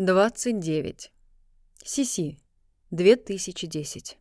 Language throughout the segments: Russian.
29. Сиси. 2010.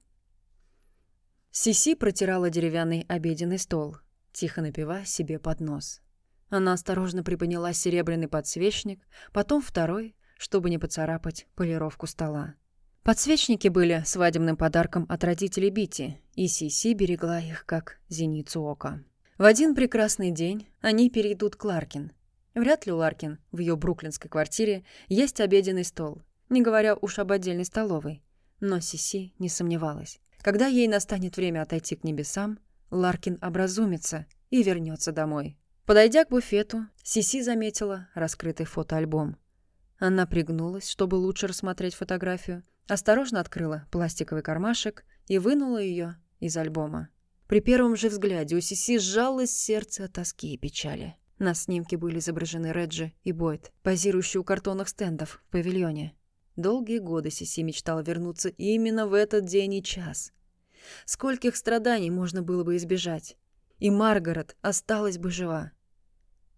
Сиси протирала деревянный обеденный стол, тихо напивая себе под нос. Она осторожно приподняла серебряный подсвечник, потом второй, чтобы не поцарапать полировку стола. Подсвечники были свадебным подарком от родителей Бити, и Сиси берегла их как зеницу ока. В один прекрасный день они перейдут к Ларкин, Вряд ли у Ларкин в ее бруклинской квартире есть обеденный стол, не говоря уж об отдельной столовой. Но Сиси не сомневалась. Когда ей настанет время отойти к небесам, Ларкин образумится и вернется домой. Подойдя к буфету, Сиси заметила раскрытый фотоальбом. Она пригнулась, чтобы лучше рассмотреть фотографию, осторожно открыла пластиковый кармашек и вынула ее из альбома. При первом же взгляде у Сиси сжалось сердце от тоски и печали. На снимке были изображены Реджи и Бойд, позирующие у картонных стендов в павильоне. Долгие годы Сиси мечтала вернуться именно в этот день и час. Скольких страданий можно было бы избежать. И Маргарет осталась бы жива.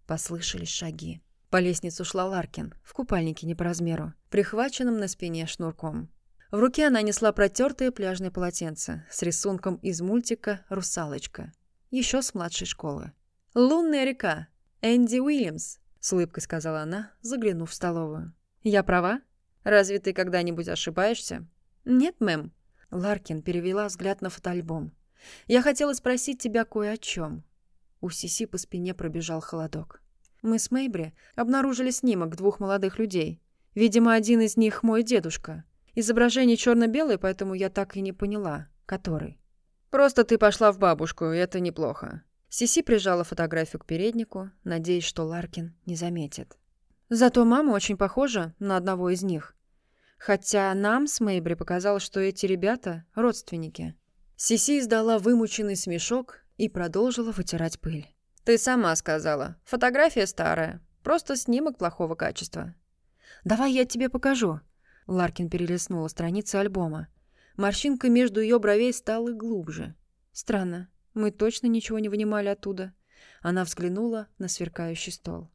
Послышались шаги. По лестнице шла Ларкин, в купальнике не по размеру, прихваченном на спине шнурком. В руке она несла протертое пляжное полотенце с рисунком из мультика «Русалочка», еще с младшей школы. «Лунная река», «Энди Уильямс», — с улыбкой сказала она, заглянув в столовую. «Я права? Разве ты когда-нибудь ошибаешься?» «Нет, мэм». Ларкин перевела взгляд на фотоальбом. «Я хотела спросить тебя кое о чем». У Сиси по спине пробежал холодок. «Мы с Мэйбри обнаружили снимок двух молодых людей. Видимо, один из них мой дедушка. Изображение черно-белое, поэтому я так и не поняла, который». «Просто ты пошла в бабушку, и это неплохо. Сиси прижала фотографию к переднику, надеясь, что Ларкин не заметит. Зато мама очень похожа на одного из них. Хотя нам с Мэйбри показалось, что эти ребята — родственники. Сиси издала вымученный смешок и продолжила вытирать пыль. «Ты сама сказала. Фотография старая. Просто снимок плохого качества». «Давай я тебе покажу». Ларкин перелистнула страницы альбома. Морщинка между ее бровей стала глубже. Странно. Мы точно ничего не вынимали оттуда. Она взглянула на сверкающий стол.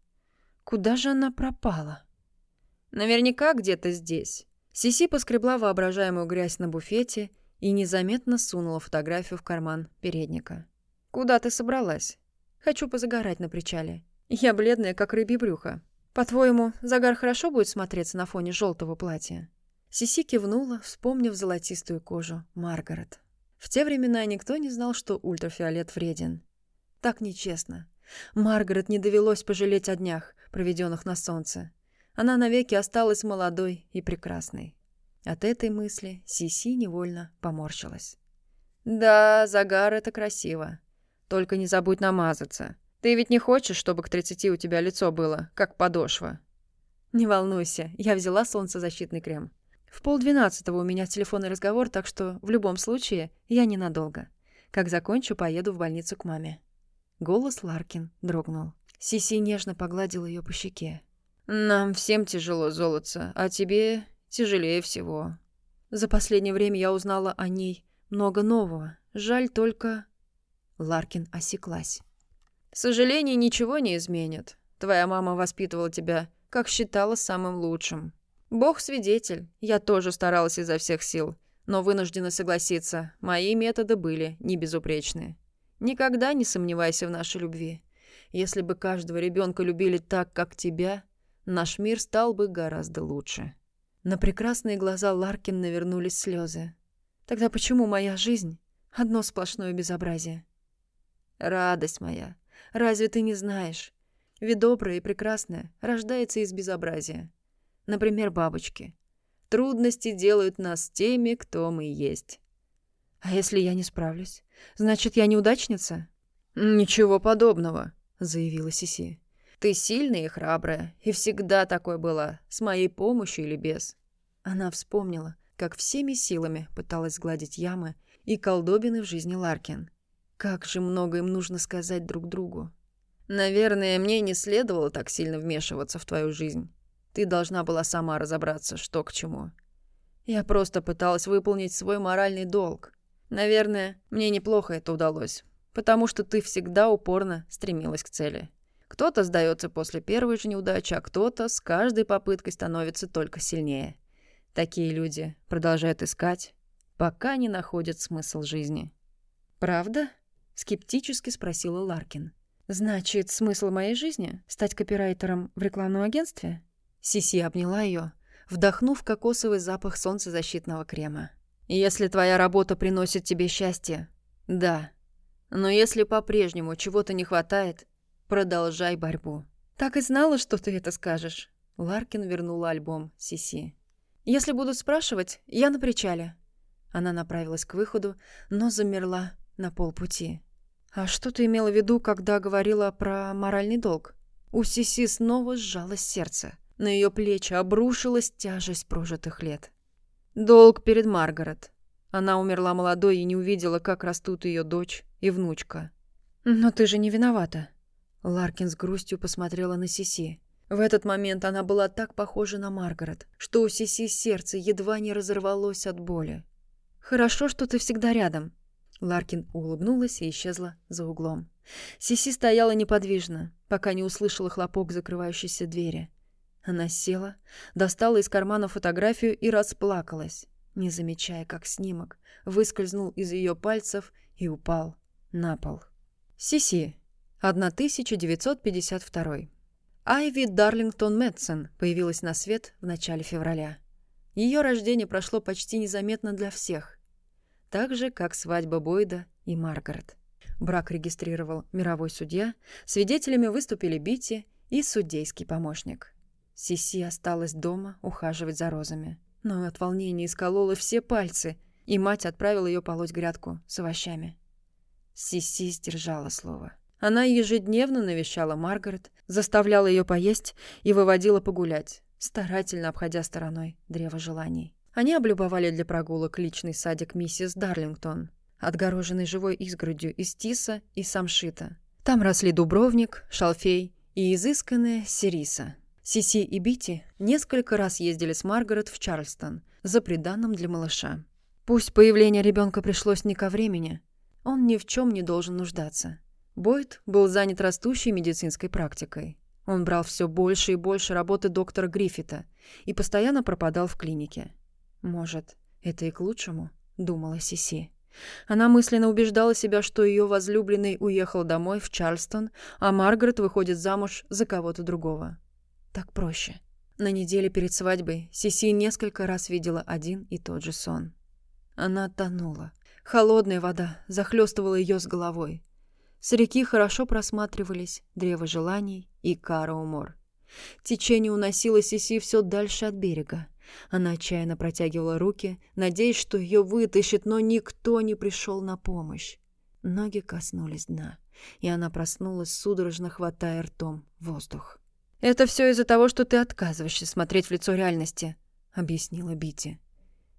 Куда же она пропала? Наверняка где-то здесь. Сиси поскребла воображаемую грязь на буфете и незаметно сунула фотографию в карман передника. «Куда ты собралась?» «Хочу позагорать на причале. Я бледная, как рыбье брюхо. По-твоему, загар хорошо будет смотреться на фоне желтого платья?» Сиси кивнула, вспомнив золотистую кожу Маргарет. В те времена никто не знал, что ультрафиолет вреден. Так нечестно. Маргарет не довелось пожалеть о днях, проведенных на солнце. Она навеки осталась молодой и прекрасной. От этой мысли Сиси невольно поморщилась. «Да, загар — это красиво. Только не забудь намазаться. Ты ведь не хочешь, чтобы к тридцати у тебя лицо было, как подошва?» «Не волнуйся, я взяла солнцезащитный крем. В полдвенадцатого у меня телефонный разговор, так что в любом случае я ненадолго. Как закончу, поеду в больницу к маме». Голос Ларкин дрогнул. Сиси нежно погладил ее по щеке. «Нам всем тяжело, золотце, а тебе тяжелее всего. За последнее время я узнала о ней много нового. Жаль только...» Ларкин осеклась. «Сожаление ничего не изменит. Твоя мама воспитывала тебя, как считала самым лучшим. Бог свидетель, я тоже старалась изо всех сил, но вынуждена согласиться, мои методы были не безупречны. Никогда не сомневайся в нашей любви. Если бы каждого ребенка любили так, как тебя, наш мир стал бы гораздо лучше. На прекрасные глаза Ларкин навернулись слезы. Тогда почему моя жизнь — одно сплошное безобразие? Радость моя, разве ты не знаешь? Ведь доброе и прекрасное рождается из безобразия. Например, бабочки. Трудности делают нас теми, кто мы есть. А если я не справлюсь? Значит, я неудачница? Ничего подобного, заявила Сиси. Ты сильная и храбрая, и всегда такой была, с моей помощью или без. Она вспомнила, как всеми силами пыталась сгладить ямы и колдобины в жизни Ларкин. Как же много им нужно сказать друг другу. Наверное, мне не следовало так сильно вмешиваться в твою жизнь. Ты должна была сама разобраться, что к чему. Я просто пыталась выполнить свой моральный долг. Наверное, мне неплохо это удалось, потому что ты всегда упорно стремилась к цели. Кто-то сдается после первой же неудачи, а кто-то с каждой попыткой становится только сильнее. Такие люди продолжают искать, пока не находят смысл жизни. «Правда?» — скептически спросила Ларкин. «Значит, смысл моей жизни — стать копирайтером в рекламном агентстве?» Сиси обняла ее, вдохнув кокосовый запах солнцезащитного крема. «Если твоя работа приносит тебе счастье, да. Но если по-прежнему чего-то не хватает, продолжай борьбу». «Так и знала, что ты это скажешь». Ларкин вернула альбом Сиси. «Если будут спрашивать, я на причале». Она направилась к выходу, но замерла на полпути. «А что ты имела в виду, когда говорила про моральный долг?» У Сиси снова сжалось сердце. На ее плечи обрушилась тяжесть прожитых лет. Долг перед Маргарет. Она умерла молодой и не увидела, как растут ее дочь и внучка. «Но ты же не виновата». Ларкин с грустью посмотрела на Сиси. В этот момент она была так похожа на Маргарет, что у Сиси сердце едва не разорвалось от боли. «Хорошо, что ты всегда рядом». Ларкин улыбнулась и исчезла за углом. Сиси стояла неподвижно, пока не услышала хлопок закрывающейся двери. Она села, достала из кармана фотографию и расплакалась, не замечая, как снимок выскользнул из ее пальцев и упал на пол. Сиси, 1952. Айви Дарлингтон Мэтсон появилась на свет в начале февраля. Ее рождение прошло почти незаметно для всех, так же, как свадьба Бойда и Маргарет. Брак регистрировал мировой судья, свидетелями выступили Бити и судейский помощник. Сиси осталась дома ухаживать за розами но от волнения исколола все пальцы, и мать отправила ее полоть грядку с овощами. Сиси сдержала слово. Она ежедневно навещала Маргарет, заставляла ее поесть и выводила погулять, старательно обходя стороной древо желаний. Они облюбовали для прогулок личный садик миссис Дарлингтон, отгороженный живой изгородью из тиса и самшита. Там росли дубровник, шалфей и изысканная сериса – Сиси и Бити несколько раз ездили с Маргарет в Чарльстон за приданным для малыша. Пусть появление ребенка пришлось не ко времени, он ни в чем не должен нуждаться. Бойд был занят растущей медицинской практикой. Он брал все больше и больше работы доктора Гриффита и постоянно пропадал в клинике. «Может, это и к лучшему?» — думала Сиси. Она мысленно убеждала себя, что ее возлюбленный уехал домой в Чарльстон, а Маргарет выходит замуж за кого-то другого. Так проще. На неделе перед свадьбой Сиси несколько раз видела один и тот же сон. Она тонула. Холодная вода захлестывала ее с головой. С реки хорошо просматривались древо желаний и Караумор. Течение уносило Сиси все дальше от берега. Она отчаянно протягивала руки, надеясь, что ее вытащит, но никто не пришел на помощь. Ноги коснулись дна, и она проснулась, судорожно хватая ртом воздух. «Это все из-за того, что ты отказываешься смотреть в лицо реальности», — объяснила Бити.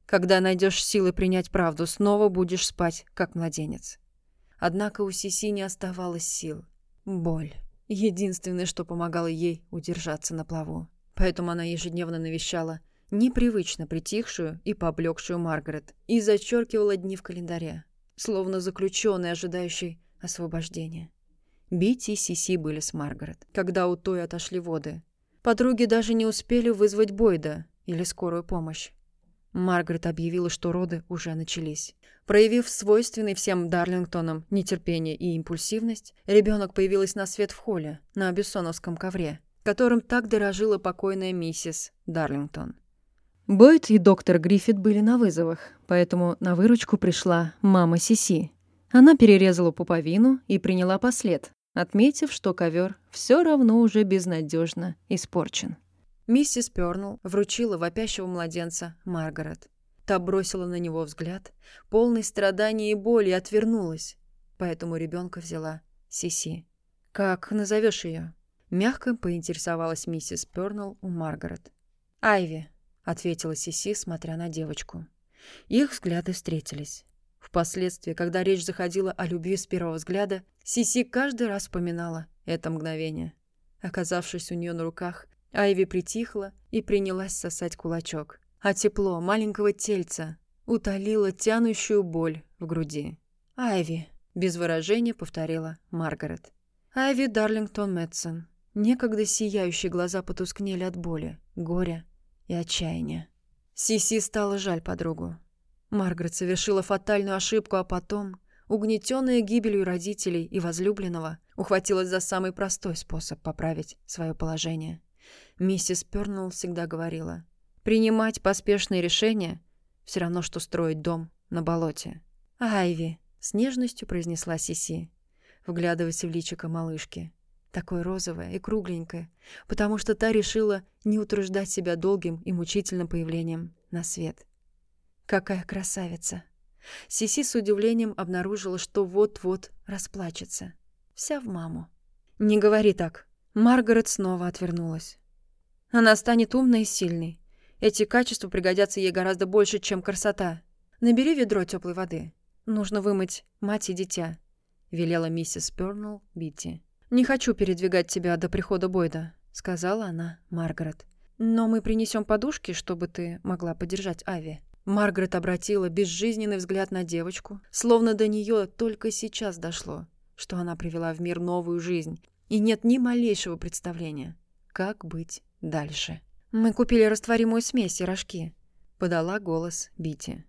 «Когда найдешь силы принять правду, снова будешь спать, как младенец». Однако у Сиси не оставалось сил. Боль. Единственное, что помогало ей удержаться на плаву. Поэтому она ежедневно навещала непривычно притихшую и поблекшую Маргарет и зачеркивала дни в календаре, словно заключенный, ожидающий освобождения. Бити и Сиси были с Маргарет, когда у той отошли воды. Подруги даже не успели вызвать Бойда или скорую помощь. Маргарет объявила, что роды уже начались. Проявив свойственный всем Дарлингтонам нетерпение и импульсивность, ребенок появилась на свет в холле, на бессоновском ковре, которым так дорожила покойная миссис Дарлингтон. Бойд и доктор Гриффит были на вызовах, поэтому на выручку пришла мама Сиси. Она перерезала пуповину и приняла послед, отметив, что ковер все равно уже безнадежно испорчен. Миссис Пёрнелл вручила вопящего младенца Маргарет. Та бросила на него взгляд, полный страдания и боли, отвернулась. Поэтому ребенка взяла Сиси. «Как назовешь ее? Мягко поинтересовалась миссис Пёрнелл у Маргарет. «Айви», — ответила Сиси, смотря на девочку. Их взгляды встретились. Впоследствии, когда речь заходила о любви с первого взгляда, Сиси каждый раз вспоминала это мгновение. Оказавшись у нее на руках, Айви притихла и принялась сосать кулачок. А тепло маленького тельца утолило тянущую боль в груди. «Айви», — без выражения повторила Маргарет. Айви Дарлингтон Мэтсон. Некогда сияющие глаза потускнели от боли, горя и отчаяния. Сиси стало жаль подругу. Маргарет совершила фатальную ошибку, а потом, угнетенная гибелью родителей и возлюбленного, ухватилась за самый простой способ поправить свое положение. Миссис Пернелл всегда говорила, принимать поспешные решения все равно, что строить дом на болоте. «Айви», — с нежностью произнесла Сиси, вглядываясь в личико малышки. Такое розовое и кругленькое, потому что та решила не утруждать себя долгим и мучительным появлением на свет. Какая красавица! Сиси с удивлением обнаружила, что вот-вот расплачется. Вся в маму. «Не говори так». Маргарет снова отвернулась. Она станет умной и сильной. Эти качества пригодятся ей гораздо больше, чем красота. Набери ведро теплой воды. Нужно вымыть мать и дитя», — велела миссис Пернелл Битти. «Не хочу передвигать тебя до прихода Бойда», — сказала она Маргарет. «Но мы принесем подушки, чтобы ты могла подержать Ави». Маргарет обратила безжизненный взгляд на девочку, словно до нее только сейчас дошло, что она привела в мир новую жизнь, и нет ни малейшего представления, как быть дальше. «Мы купили растворимую смесь и рожки», — подала голос Бити.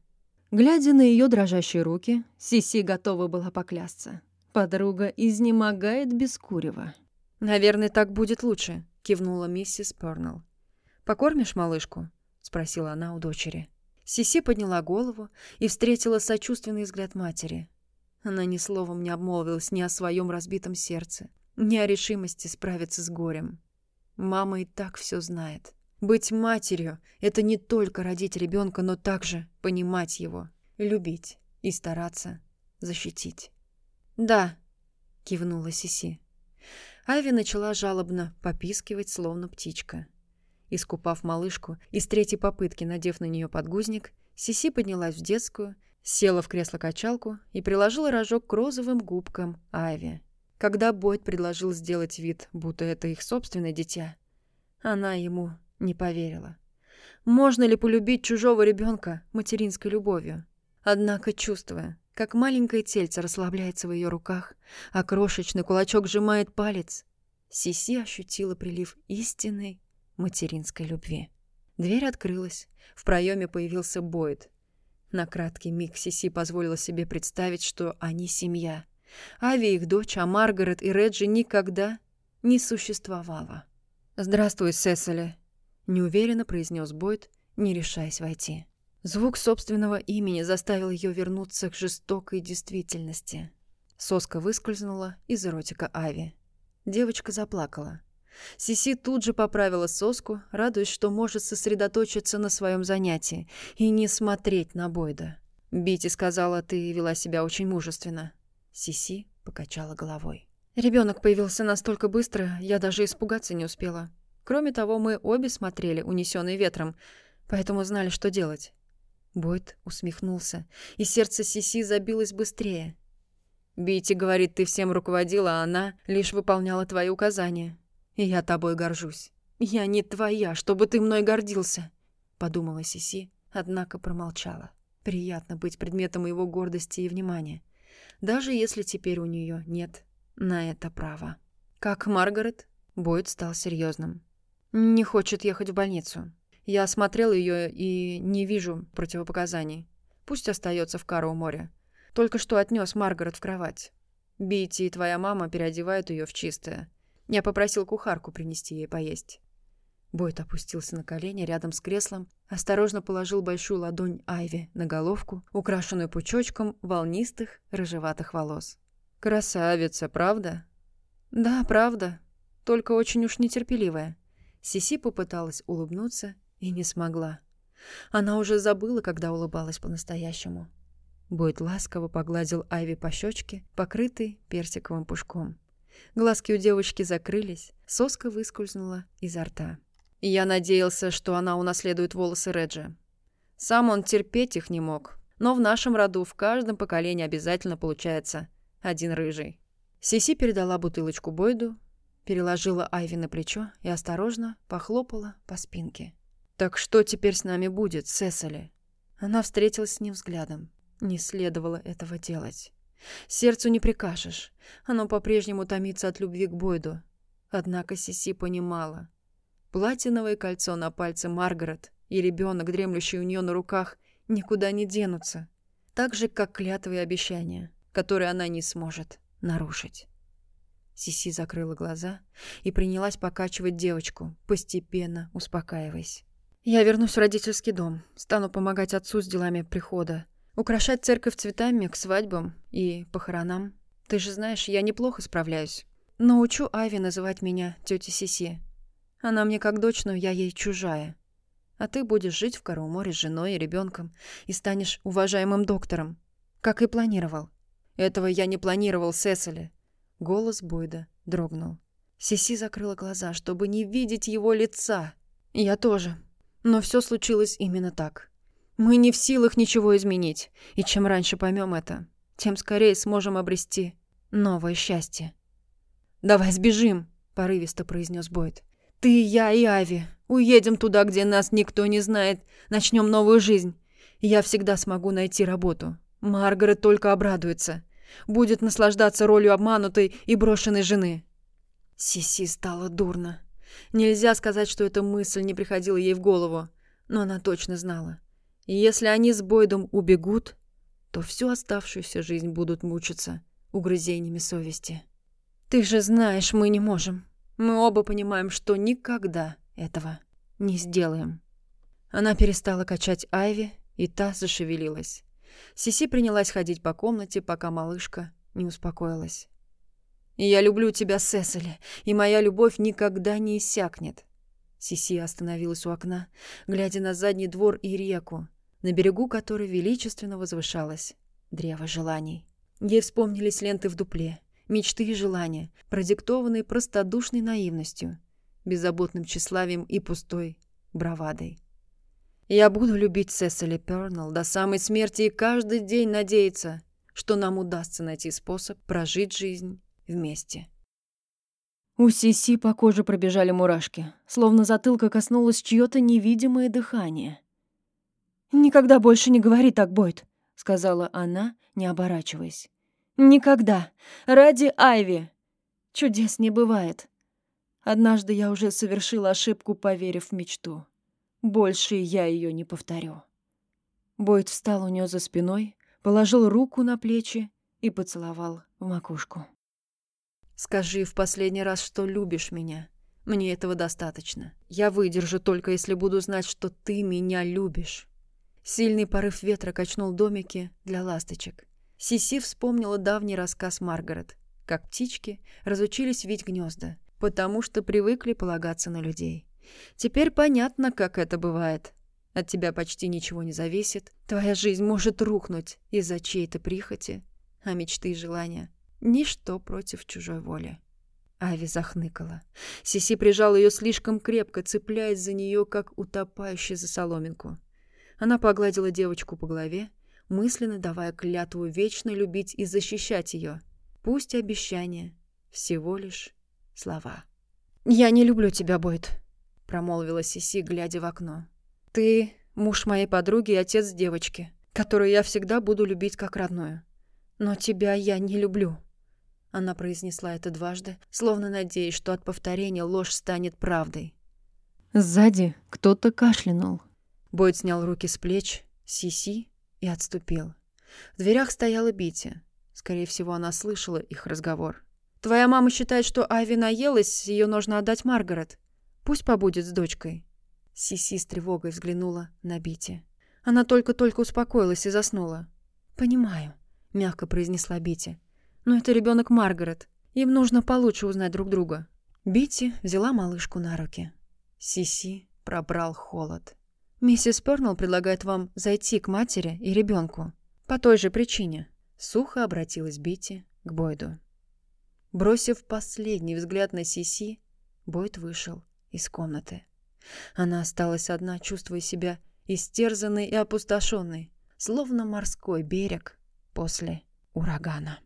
Глядя на ее дрожащие руки, Сиси готова была поклясться. Подруга изнемогает без курева. «Наверное, так будет лучше», — кивнула миссис Пернелл. «Покормишь малышку?» — спросила она у дочери. Сиси подняла голову и встретила сочувственный взгляд матери. Она ни словом не обмолвилась ни о своем разбитом сердце, ни о решимости справиться с горем. Мама и так все знает. Быть матерью — это не только родить ребенка, но также понимать его, любить и стараться защитить. «Да», — кивнула Сиси. Ави начала жалобно попискивать, словно птичка. Искупав малышку и с третьей попытки надев на нее подгузник, Сиси поднялась в детскую, села в кресло-качалку и приложила рожок к розовым губкам Айви. Когда Бойд предложил сделать вид, будто это их собственное дитя, она ему не поверила. Можно ли полюбить чужого ребенка материнской любовью? Однако, чувствуя, как маленькое тельце расслабляется в ее руках, а крошечный кулачок сжимает палец, Сиси ощутила прилив истинной материнской любви. Дверь открылась, в проеме появился Бойд. На краткий миг Сиси позволила себе представить, что они семья. Ави их дочь, а Маргарет и Реджи никогда не существовало. «Здравствуй, Сесили», — неуверенно произнес Бойд, не решаясь войти. Звук собственного имени заставил ее вернуться к жестокой действительности. Соска выскользнула из ротика Ави. Девочка заплакала. Сиси тут же поправила соску, радуясь, что может сосредоточиться на своем занятии и не смотреть на Бойда. «Бити сказала, ты вела себя очень мужественно». Сиси покачала головой. Ребенок появился настолько быстро, я даже испугаться не успела. Кроме того, мы обе смотрели, унесенные ветром, поэтому знали, что делать. Бойд усмехнулся, и сердце Сиси забилось быстрее. «Бити говорит, ты всем руководила, а она лишь выполняла твои указания. И я тобой горжусь. Я не твоя, чтобы ты мной гордился», — подумала Сиси, однако промолчала. Приятно быть предметом его гордости и внимания, даже если теперь у нее нет на это права. Как Маргарет, Бойд стал серьезным. «Не хочет ехать в больницу. Я осмотрел ее и не вижу противопоказаний. Пусть остается в Кару море. Только что отнес Маргарет в кровать. Бити и твоя мама переодевают ее в чистое. Я попросил кухарку принести ей поесть. Бойт опустился на колени рядом с креслом, осторожно положил большую ладонь Айви на головку, украшенную пучочком волнистых рыжеватых волос. «Красавица, правда?» «Да, правда. Только очень уж нетерпеливая». Сиси попыталась улыбнуться и не смогла. Она уже забыла, когда улыбалась по-настоящему. Бойт ласково погладил Айви по щечке, покрытой персиковым пушком. Глазки у девочки закрылись, соска выскользнула изо рта. Я надеялся, что она унаследует волосы Реджи. Сам он терпеть их не мог, но в нашем роду в каждом поколении обязательно получается один рыжий. Сиси передала бутылочку Бойду, переложила Айви на плечо и осторожно похлопала по спинке. «Так что теперь с нами будет, Сесали?» Она встретилась с ним взглядом. Не следовало этого делать. Сердцу не прикажешь. Оно по-прежнему томится от любви к Бойду. Однако Сиси понимала. Платиновое кольцо на пальце Маргарет и ребенок, дремлющий у нее на руках, никуда не денутся. Так же, как клятвы и обещания, которые она не сможет нарушить. Сиси закрыла глаза и принялась покачивать девочку, постепенно успокаиваясь. «Я вернусь в родительский дом, стану помогать отцу с делами прихода, украшать церковь цветами к свадьбам и похоронам. Ты же знаешь, я неплохо справляюсь. Научу Ави называть меня тетя Сиси. Она мне как дочь, но я ей чужая. А ты будешь жить в Карауморе с женой и ребенком и станешь уважаемым доктором, как и планировал. Этого я не планировал, Сесили. Голос Бойда дрогнул. Сиси закрыла глаза, чтобы не видеть его лица. Я тоже. Но все случилось именно так. Мы не в силах ничего изменить, и чем раньше поймем это, тем скорее сможем обрести новое счастье. «Давай сбежим», — порывисто произнес Бойд. «Ты, я и Ави. Уедем туда, где нас никто не знает. Начнем новую жизнь. Я всегда смогу найти работу. Маргарет только обрадуется. Будет наслаждаться ролью обманутой и брошенной жены». Сиси стало дурно. Нельзя сказать, что эта мысль не приходила ей в голову, но она точно знала. И если они с Бойдом убегут, то всю оставшуюся жизнь будут мучиться угрызениями совести. «Ты же знаешь, мы не можем. Мы оба понимаем, что никогда этого не сделаем». Она перестала качать Айви, и та зашевелилась. Сиси принялась ходить по комнате, пока малышка не успокоилась. «Я люблю тебя, Сесили, и моя любовь никогда не иссякнет». Сиси остановилась у окна, глядя на задний двор и реку, на берегу которой величественно возвышалась древо желаний. Ей вспомнились ленты в дупле, мечты и желания, продиктованные простодушной наивностью, беззаботным тщеславием и пустой бравадой. Я буду любить Сесили Пернелл до самой смерти и каждый день надеяться, что нам удастся найти способ прожить жизнь вместе. У Сиси по коже пробежали мурашки, словно затылка коснулось чьё-то невидимое дыхание. «Никогда больше не говори так, Бойд», — сказала она, не оборачиваясь. Никогда. Ради Айви. Чудес не бывает. Однажды я уже совершила ошибку, поверив в мечту. Больше я ее не повторю. Бойд встал у нее за спиной, положил руку на плечи и поцеловал в макушку. «Скажи в последний раз, что любишь меня. Мне этого достаточно. Я выдержу только, если буду знать, что ты меня любишь». Сильный порыв ветра качнул домики для ласточек. Сиси вспомнила давний рассказ Маргарет, как птички разучились вить гнезда, потому что привыкли полагаться на людей. Теперь понятно, как это бывает. От тебя почти ничего не зависит, твоя жизнь может рухнуть из-за чьей-то прихоти, а мечты и желания — ничто против чужой воли. Ави захныкала. Сиси прижал ее слишком крепко, цепляясь за нее, как утопающий за соломинку. Она погладила девочку по голове, мысленно давая клятву вечно любить и защищать ее. Пусть обещания всего лишь слова. «Я не люблю тебя, Бойд», — промолвила Сиси, глядя в окно. «Ты муж моей подруги и отец девочки, которую я всегда буду любить как родную. Но тебя я не люблю». Она произнесла это дважды, словно надеясь, что от повторения ложь станет правдой. Сзади кто-то кашлянул. Бойд снял руки с плеч. Сиси и отступил. В дверях стояла Бити. Скорее всего, она слышала их разговор. «Твоя мама считает, что Ави наелась, ее нужно отдать Маргарет. Пусть побудет с дочкой». Сиси с тревогой взглянула на Бити. Она только-только успокоилась и заснула. «Понимаю», — мягко произнесла Бити. «Но это ребенок Маргарет. Им нужно получше узнать друг друга». Бити взяла малышку на руки. Сиси пробрал холод. Миссис Пернелл предлагает вам зайти к матери и ребенку. По той же причине. Сухо обратилась Бити к Бойду. Бросив последний взгляд на Сиси, Бойд вышел из комнаты. Она осталась одна, чувствуя себя истерзанной и опустошенной, словно морской берег после урагана.